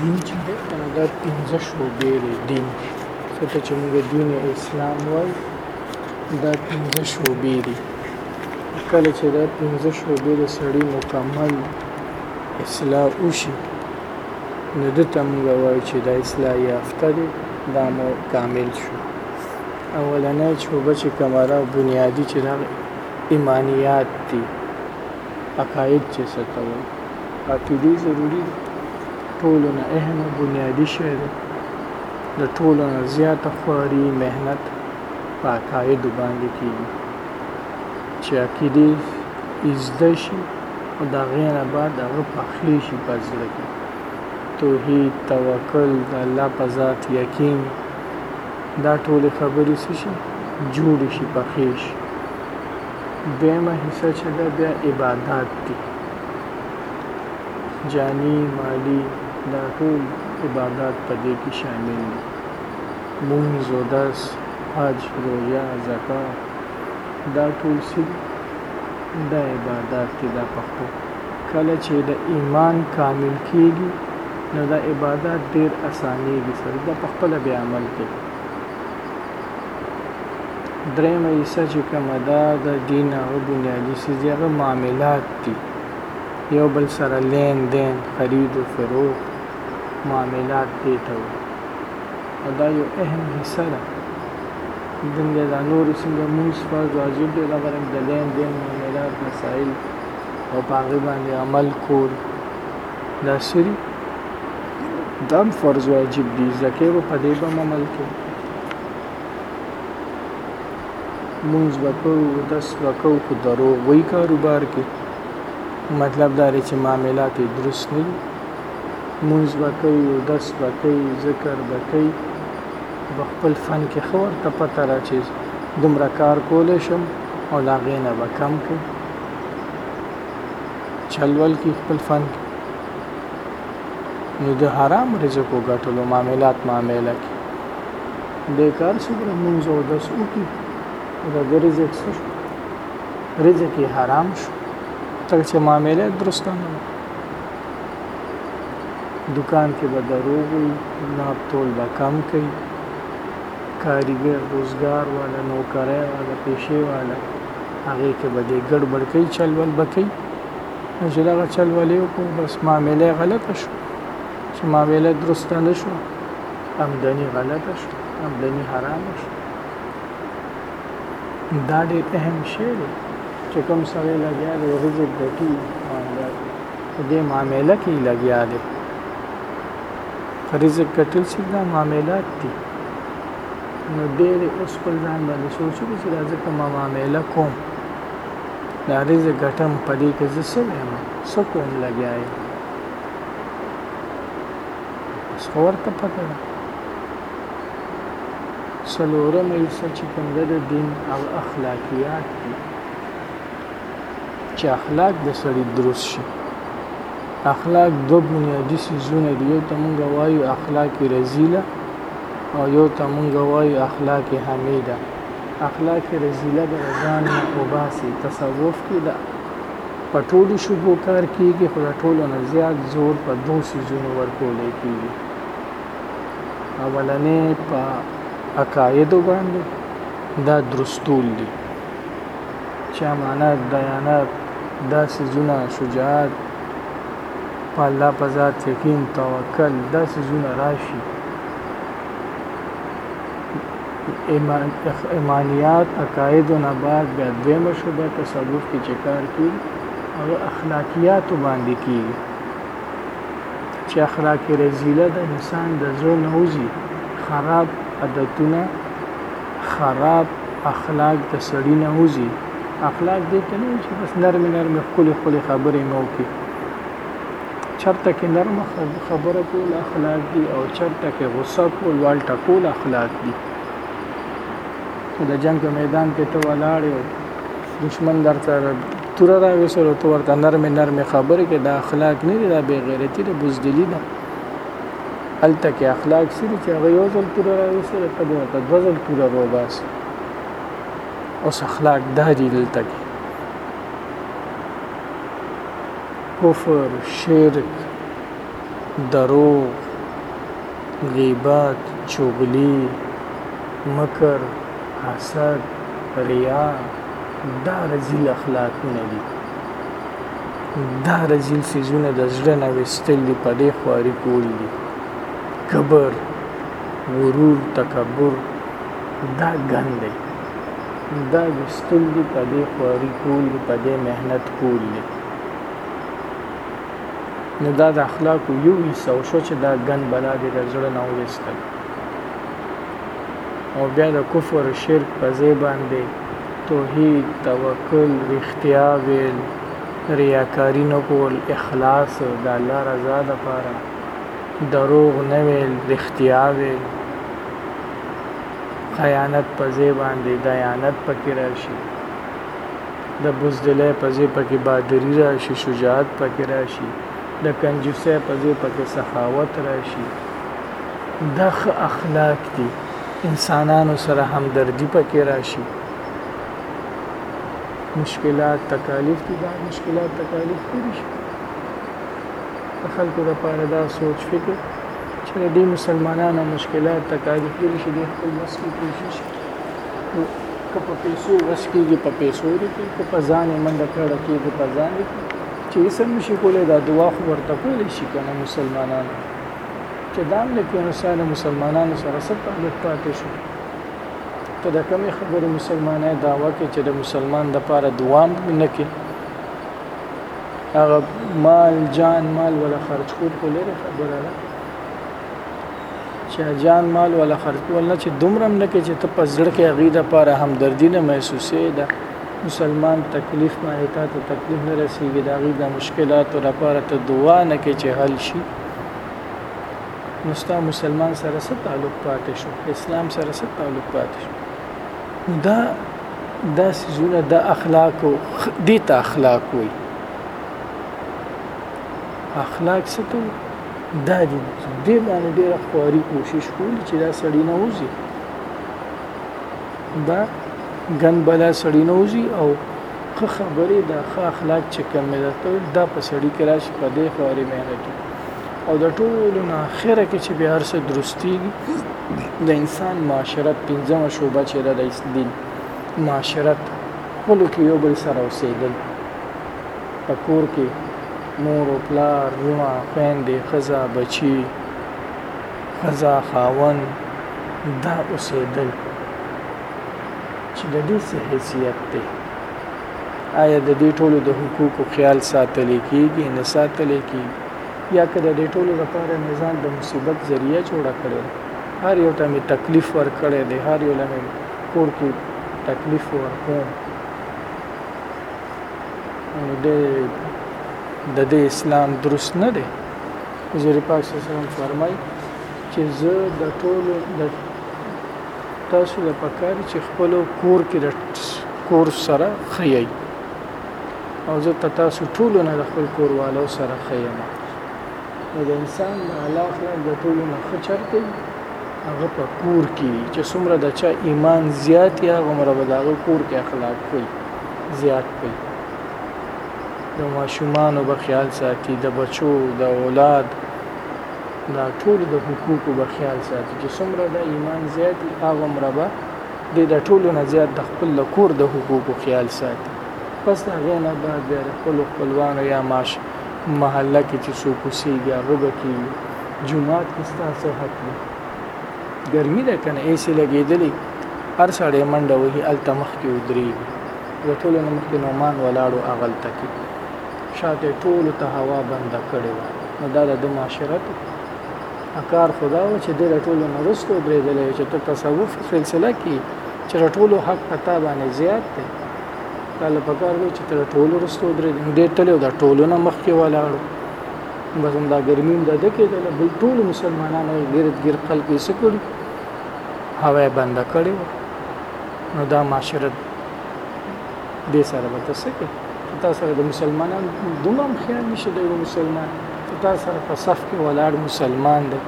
دین چې دی کنه دا پنځه شعبې دی دین څه چې موږ دین اسلام وایو دا پنځه شعبې دي کله چې دا پنځه شعبې د سړي مکمل اصلاح وشي نو د تمګ وای چې د اصلاح یافته دي دا مو کامل شو اولنې شعبه چې کمره بنیادی چې دا ایمانیات دي عقاید چې څه ته وایي عقیدې ضروري دي ټولو نه اهم او بنیادي شی دی د ټولو نه زیاته خواري مهنت په عقایدو باندې کېږي چې عقیدې زده شي او د هغې نه بعد هغه پخلی شي په زړه کې توحید توکل د الله په ذات یقین دا ټولې خبرې څه شي جوړې شي پخې شي دویمه حصه چې ده بیا عبادات دي، جاني، مالي دا ټول عبادات په دې کې شامل دي، مونځ، اودس، حج، روژه، زکات دا ټول څه دي؟ دا عبادات دي، دا پښتو کله چې د ایمان کامل کېږي نو دا عبادات ډېر اسانېږي سړي دا په خپله بیا عمل کوي. درېیمه حصه چې کومه ده د دین هغه بنیادي څیز دی هغه معاملات دي یو بل سره لین دین خرید و فروخت معاملات دې ته وایي دا یو اهم حصه ده څنګه دا نور څنګه مونږ فرض واجب دی دا غره د لین دین معاملات مسائل او په هغه باندې عمل کول دا سری دم فرض واجب دي ځکه په دې به عمل کوي مونږ به کوو دس به کوو خو دروغ وایي کاروبار کې مطلب دا دی چې معاملات یې درست نه دي مونږ به کوي دس به کوي ذکر به کوي به خپل فن کې ښه ورته پته را چې دومره کار کولی شم او د هغې نه به کم کړم چلول کې خپل فن کې نو د حرام رزقو ګټلو معاملات معامله کې د کار څومره مونږ او د سوکي دا د رزق څه شو رزق یې حرام شو تر چې معامله درست نه دکان کې به دروغ وي نه تول به کم کوي کاریګر روزګار والا نوکرای والا پیشې والا هغه کې به د ګډ بړکې چل ول بکې نو چې دغه چل ولې وکړو بس معامله غلطه شو چې معامله درسته نه شو آمدني غلطه شو آمدني حرامه شو دا ډېر اهم شی دی چې کوم سړی لګیا دی رزق ګټي معامله دې معامله کې لګیا دی رزق ګټل چې دا معاملات دي نو ډېر اوس پر ځان باندې سوچو چې دا ځکه ما معامله کوم دا ریزه ګټم په دې کې زه څه وایم څه کوم لګیا یم بس خو ورته پته ده څلورمه حصه چې کوم ده د دین او اخلاقیات دي چې اخلاق د سړي درست شي اخلاق دو بنیادی سیزونه دی یو ته مونږ وایو اخلاق رزیله او یو ته مونږ وایو اخلاق حمیده اخلاق رزیله د ځان نه وباسي تصوف کې دا په ټولو شبو کار کیږي خو د ټولو نه زیات زور په دوه سیزونو ورکول کیږي اولنې په عقایدو باندې دا درستول دي چې امانت دیانت دا سيزونه شجاعت په الله په ذات یقین توکل دا سيزونه راشي ايمانيات عقايدو نه بعد بيا دويمه شعبه تصوف کې چې کار کوي هغه اخلاقياتو باندې کیږي چې اخلاق رزيله د انسان د زړه نوځي خراب عادتونه خراب اخلاق د سړی نوځي اخلاق دې ته نه چې بس نرم نرم خپل خپل خبرې مو کې چرته کې نرمه خبره کول اخلاق دي او چرته کې غصه کول وال ټکول اخلاق دي چې د جنگ په میدان کې ته ولاړ یو دشمن درته تور را وسره تو ورته نرم نرم خبره کې دا اخلاق نه دي دا بے غیرتی ده بزدلی ده الته کې اخلاق سړي چې هغه یو ځل تور را وسره ته ورته دوه ځل تور را وباس اوس اخلاق دا دي دلته کې کفر، شرک، دروغ، غیبت، چغلي، مکر، حسد، ریا دا رزیل اخلاقونه دي. دا رزیل څیزونه د زړه نه وستل دي په دې خواري کول دي کبر غرور تکبر دا ګن دی دا وستل دي په دې خواري کول دي په دې مهنت کول دي نو دا د اخلاق یو حصہ او شو چې دا ګن بلا دې د زړه نه وېستل او بیا د کفر شرک په ځای باندې توحید توکل رښتیا ویل ریاکاری نه کول اخلاص د الله رضا لپاره دروغ نه ویل رښتیا ویل خیانت په ځای باندې دیانت پکې راشي د بزدلۍ په ځای پکې بهادري راشي، شجاعت پکې راشي، د کنجوسۍ په ځای پکې سخاوت راشي، دا ښه اخلاق دي، انسانانو سره همدردي پکې راشي. مشکلات تکالیف دي، دا مشکلات تکالیف لري شي د خلکو لپاره دا سوچ فکر چې د مسلمانانو مشکلات تکالیف لري شي د خپل مسکی کوشش کوي که په پیسو وس کېږي په پیسو دې کړي که په ځان یې منډه کړه کېږي په ځان دې کړي چې یې سم نشي کولی دا دعا خو ورته کولی شي که نه مسلمانانو چې دا هم د کونسانو مسلمانانو سره څه تعلق پاتې شو ته د کومې خبرې مسلمانۍ دعوه کې چې د مسلمان دپاره دعا هم نه کې هغه مال جان مال ولا خرج کول خو لرې خبره ده چا جان مال ولا خرج کول نه چې دومره نه کې چې ته په زړه کې هغه د پاره همدردی نه محسوسې ده مسلمان تکلیف باندې تا ته تکلیف نه رسیږي دا غي د مشکلاتو لپاره ته دعا نه کې چې حل شي نو ستا مسلمان سره څه تعلق پاتې شو اسلام سره څه تعلق پاتې شو دا دا سيزونه د اخلاق او دي ته اخلاق وي اخلاق څه ته دا دې دې باندې ډېر خواري کوشش کولی چې دا سړی نه وځي دا ګن بلا سړی نه وځي او خه خبرې دا خه اخلاق چې کوم دا ته دا په سړی کې راشي په دې خواري مې نه کوي او د ټولو نه اخره کې چې بیا هر څه درستی د انسان معاشرت پنځمه شوبه چې د دین معاشرت خپل کې یو بل سره اوسېدل په کور کې مور او پلار، وروڼه، خویندې، ښځه، بچي، ښځه، خاوند، دا اوسېدل چې د دې څه حیثیت دی؟ آیا د دې ټولو د حقوقو خیال ساتل کېږي نه ساتل کېږي یا که د دې ټولو لپاره مې ځان د مصیبت ذریعہ جوړه کړې هر یو ته مې تکلیف ورکړی دی هر یو له مې کور کې تکلیف ورکوم دې د دې اسلام درست نه دی حضور پاک صلی الله علیه وسلم فرمایي چې زه د ټولو د تاسو د پکار چې خپل کور کې د کور سره خیي او زه تاسو ټول نه د خپل کور والو سره خیم نو د انسان د الله خلق د ټول نه خچرته هغه په کور کې چې څومره د چا ایمان زیات یا غمره به د کور کې اخلاق کوي زیات دی د ماشومانو به خیال ساتي د بچو د اولاد دا ټول د حقوقو به خیال ساتي چې څومره د ایمان زیات دي هغه عمره به د ټولو نه زیات د خپل کور د حقوقو خیال ساتي پس د هغې نه بعد بیا د خپلو خپلوانو یا معاش محله کې چې څوک اوسېږي هغه به کېږي جومات کې ستاسو حق دی ګرمي ده کنه اې سي لګېدلې هر سړی منډه وهي هلته مخکې ودرېږي د ټولو نه مخکې نومان ولاړو هغلته کې شاته ټولو ته هوا بنده کړې وه نو دا د ده معاشرت کار خدا و چې د له ټولو نه وروسته ودرېدلی چې ته تصوف سلسله کې چې له ټولو حق په تا باندې زیات دی تا له پکار دی چې ته له ټولو وروسته ودرېدې نو دی تللی او د ټولو نه مخکې ولاړو بس هم دا ګرمي هم د ده کېدله بل ټولو مسلمانانو یې ګرد ګیر خلک یې څه کړي هوا یې بنده کړې وه نو دا معاشرت دې سره به ته څه کوې تا سره د مسلمانانو دومره هم خیال نشي د یو مسلمان ته تا سره په صف کې ولاړ مسلمان دی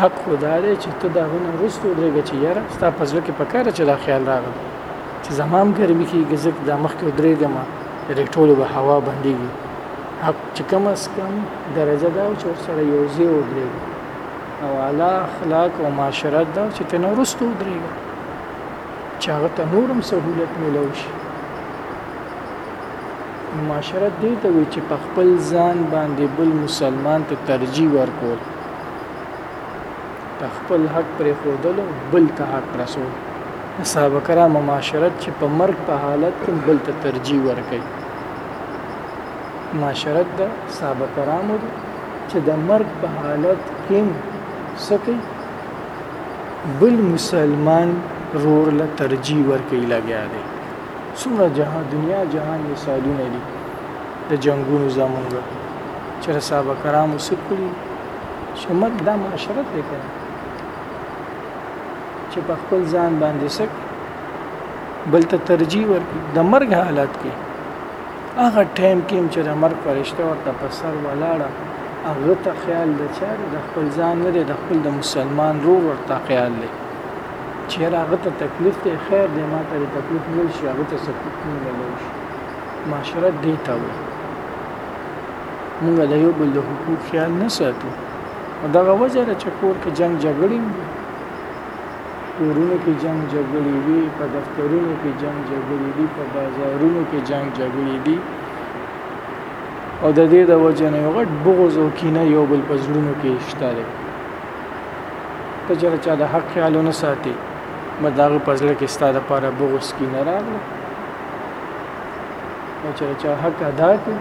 حق خدا دی چې ته دا غونه رستو درېږه چې یاره ستا په زړه کې پکار چې دا خیال راغلی چې زمام ګرمي کېږي زه دا مخکې درېږم د ټولو به هوا بندېږي چې کم از کم درجه دا چې سره یو ځای ودرېږي او اعلی اخلاق او معاشرت دا چې تنه ورستو ودرېږي چې هغه ته نورم سهولت ملو شي معاشرت دې ته وي چې په خپل ځان باندې بل مسلمان ته ترجیح ورکول په خپل حق پر خودل بل ته حق رسول صاحب کرام معاشرت چې په مرګ په حالت کې بل ته ترجیح ورکړي معاشرت ده صحابه کرامو ده چې د مرګ په حالت کې سکی بل مسلمان رور له ترجیح ورکړي لګیا دی څومره جهان دنیا جهان مثالونه دي د جنگونو زمونږ چې صحابه کرامو سکړي چې مرګ دا معاشرت دی کنه چې په خپل ځان باندې سک بل ته ترجیح ورکړي د مرګ حالت کې هغه ټایم کې چې د مرګ فرشته ورته په سر ولاړه هغه ته خیال د چار د خپل ځان نه د خپل د مسلمان رو ورته خیال دی چې هغه ته تکلیف دی خیر دی ما ته تکلیف نه شي هغه ته تکلیف نه ملوي شي معاشره دی ته وي موږ د یو بل د حقوق خیال نه ساتو دغه وجه چې کور کې جنگ جګړې کورونو کې جنګ جګړې دي په دفترونو کې جنګ جګړې دي په بازارونو کې جنگ جګړې دي او د دې د وجه نه یو غټ بغض او کینه یو بل په زړونو کې شته دی ته چې چا د حق خیالونه ساتي مداغه پزړه کې ستاده لپاره بغض کینه راغله او چې چا حق ادا کړ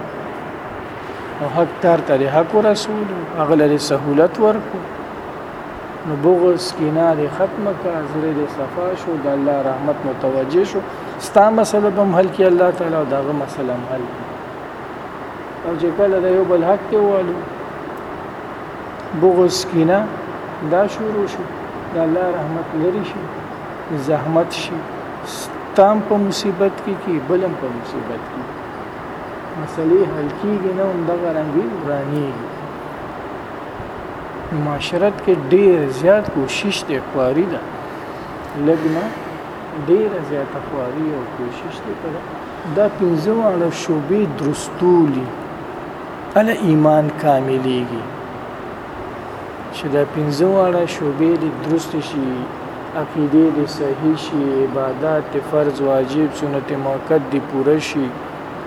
او حق تر تر حق رسول هغه لري سہولت ورکړي نو بغض کینه دې ختمه کا زړه دې صفا شو د الله رحمت متوجه شو ستا مسله بم حل کې الله تعالی او داغه مسله هم حل او چې کله د یو بل حق ته والو بغض کینه دا شروع شو د الله رحمت لري شي زحمت شي تام په مصیبت کې کې بلم په مصیبت کې مسلې حل کیږي نه هم دغه رنګي ورانیږي معاشرت کې ډیر زیات کوشش دی خواري ده لګنه ډیر زیات خواري او کوشش دی پر دا پنځه واړه شوبې درستولي ال ایمان کاملېږي چې دا پنځه واړه شوبې دې درست شي عقیده دې صحیح شي عبادت فرض واجب سنت موقت دې پوره شي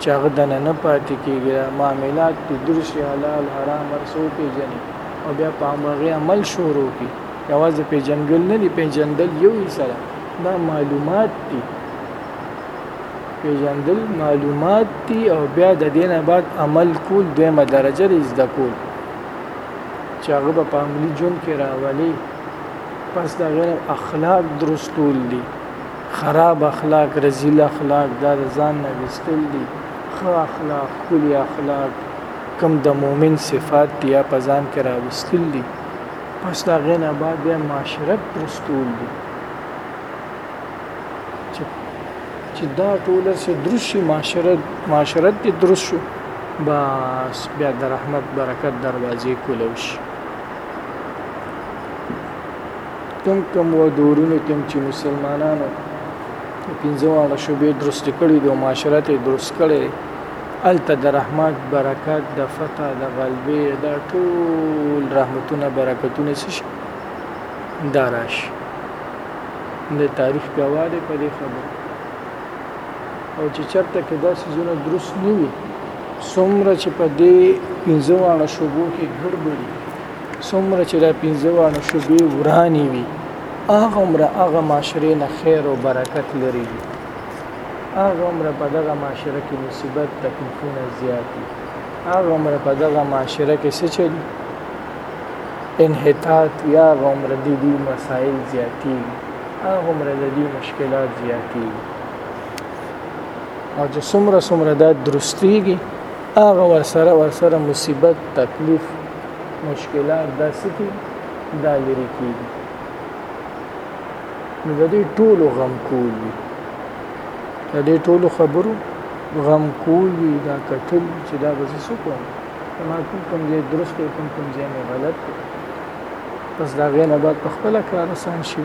چې هغه دننه پاتې کېږي، دا معاملات پرې در شي، حلال، حرام هر څه وپېژني او بیا په همغې عمل شروع کړي. یوازې پېژندګل نه دي، پېژندل یو یې سره دا معلومات دي، پېژندل معلومات دي او بیا د دې نه بعد عمل کول دویمه درجه دی، زده کول چې هغه به په عملي ژوند کې راولي. پس د هغې نه اخلاق درستول دي. خراب اخلاق رزیل اخلاق دا د ځان نه ویستل دي ښه اخلاق ښکلي اخلاق کوم د مؤمن صفات دي یا په ځان کې راوستل دي پس دا غینه بعد بیا معاشرت پرستول دي چې دا ټول سه درست شي معاشرت معاشرت دې درست شو بس بیا د رحمت برکت دروازې کولو شي کوم کوم ودورونو کې چې مسلمانانو پنځه واړه شوبې درست کړې دي او معاشره ته درست کړي الته د رحمت برکت د فتح د غلبې د ټول رحمتونه برکتونه شي داراش د تاریخ گواهه په دې خبره او چې چرته کې دا سيزونه درست نه وي څومره چې په دې پنځه واړه شوبو کې ګډوډي څومره چې دا پنځه واړه شوبې ورانې وي هغومره هغه معاشرې نه خیر او برکت لري وي هغومره په دغه معاشره کې مصیبت تکلیفونه زیات دي هغومره په دغه معاشره کې څه چلي انحطاط یا غمر د دې مسائل زیاتی غمر د دې مشکلات زیاتی او چې څومره څومره دا درستيږي هغه ورسره ورسره مصیبت تکلیف مشکلات دا سکی دا لري کیږي نو د دې ټولو غم کول وي د دې ټولو خبرو غم کول وي دا کتل چې دا به څه کوم ما کوم کوم ځای درست کوم کوم کوم ځای مې غلط پس دا غینه بعد په خپل کار آسان شي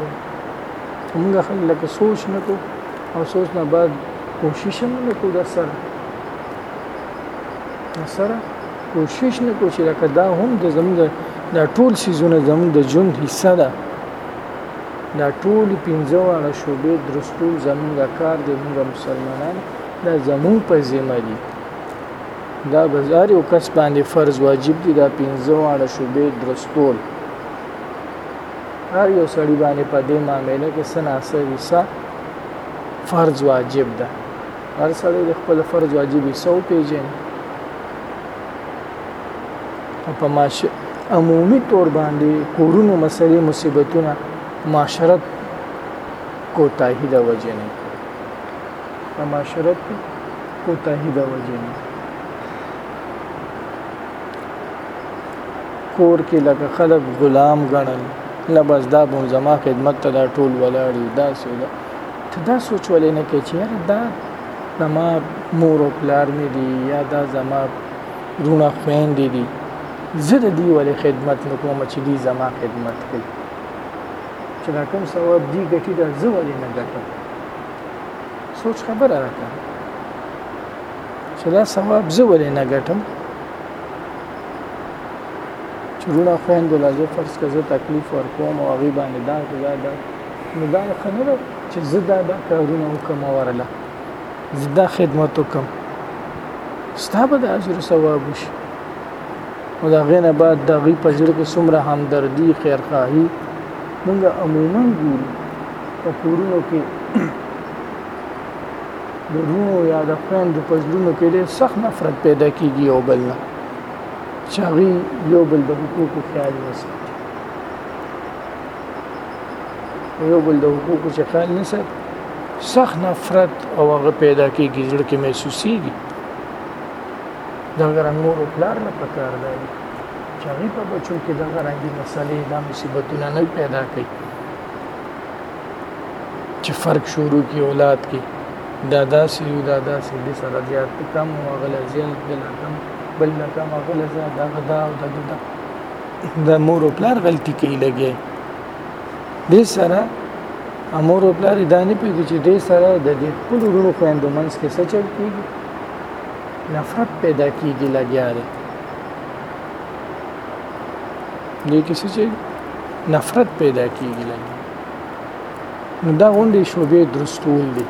موږ خلک سوچ نه کو او سوچ نه بعد کوشش هم نه کو دا سره سره کوشش نه کو چې لکه دا هم د زموږ دا ټول سیزونه زموږ د ژوند حصہ ده دا ټول پنځه واړه شوبې درستول زموږ کار دی موږ مسلمانان دا زموږ په ذمہ دي دا بازار یو کس باندې فرض واجب دي دا پنځه واړه شوبې درستول هر یو سړی باندې په دې معاملې کې سناسه وسه فرض واجب ده هر سړی د خپل فرض واجب سو پیژن په معاشره عمومي تور باندې کورونو مسلې مصیبتونه معاشرت کوتاهی د وجه نه د معاشرت کوتاهی د وجه نه کور کې لکه خلک غلام غنل لباس دا بون زما خدمت ته دا ټول ولاړ دي دا سودا ته دا سوچ ولې نه کوي چې دا زما مور او پلار مې دي یا دا زما رونه خويندې دي زه د دې ولې خدمت نه کوم چې دې زما خدمت کوي چې دا کوم ثواب دی ګټي دا زه ولې نه ګټم سوچ خبره راکړه چې دا ثواب زه ولې نه ګټم چې رونه خويندو لا زه فرض کزه تکلیف ورکوم او غي باندې دا دا نو دا یې خنه ده چې زه دا دا کارونه وکم ورله زه دا خدمت وکم ستا به د اجر ثواب وشي او دا غینه بعد د غي په زړه کې څومره همدردي خیرخواهي موږ عموما ګورو په کورونو کې د رونو یا د خویندو په زړونو کې ډېر سخت نفرت پیدا کیږي یو بل نه چې هغوی یو بل د حقوقو خیال وساتي یو بل د حقوقو څخه خیال نه ساتي سخت نفرت او هغه پیدا کیږي زړه کې محسوسيږي دا غره مور او پلار نه پکار دی چې هغه په بچو کې دا غره دي مسلې دا مصیبتونه نه پیدا کوي چې فرق شروع کی اولاد کې دا داسې یو دا داسې د سره زیات کم او غل زیات بل کم بل کم غل زیات دا غدا او دا دا د مور او پلار غلطي کوي لګي دې سره امور او پلار دا نه پیږي چې دې سره د دې خپل ورونو خويندو منځ کې څه چل کیږي نفرت پیدا کیږي لګیا دی دې کې څه چې نفرت پیدا کیږي لګیا نو دا غونډې شوبې درستول دي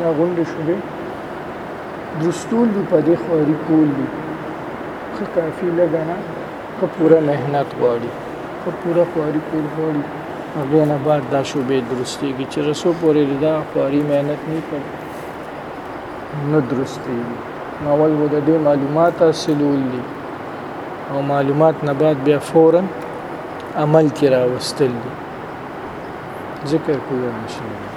دا غونډې شوبې درستول دي په دې خوري کول دي خه کافی لګا نه خه پوره مهنت غواړي خه پوره خواري کول غواړي هغه نه بعد دا شوبې درستېږي چې رسو پورې دا خواري مهنت نه کړي نه درستېږي نو اول و د دې معلومات حاصلول دي او معلومات نه بعد بیا فورا عمل کې راوستل دي ذکر کوو ان شاء الله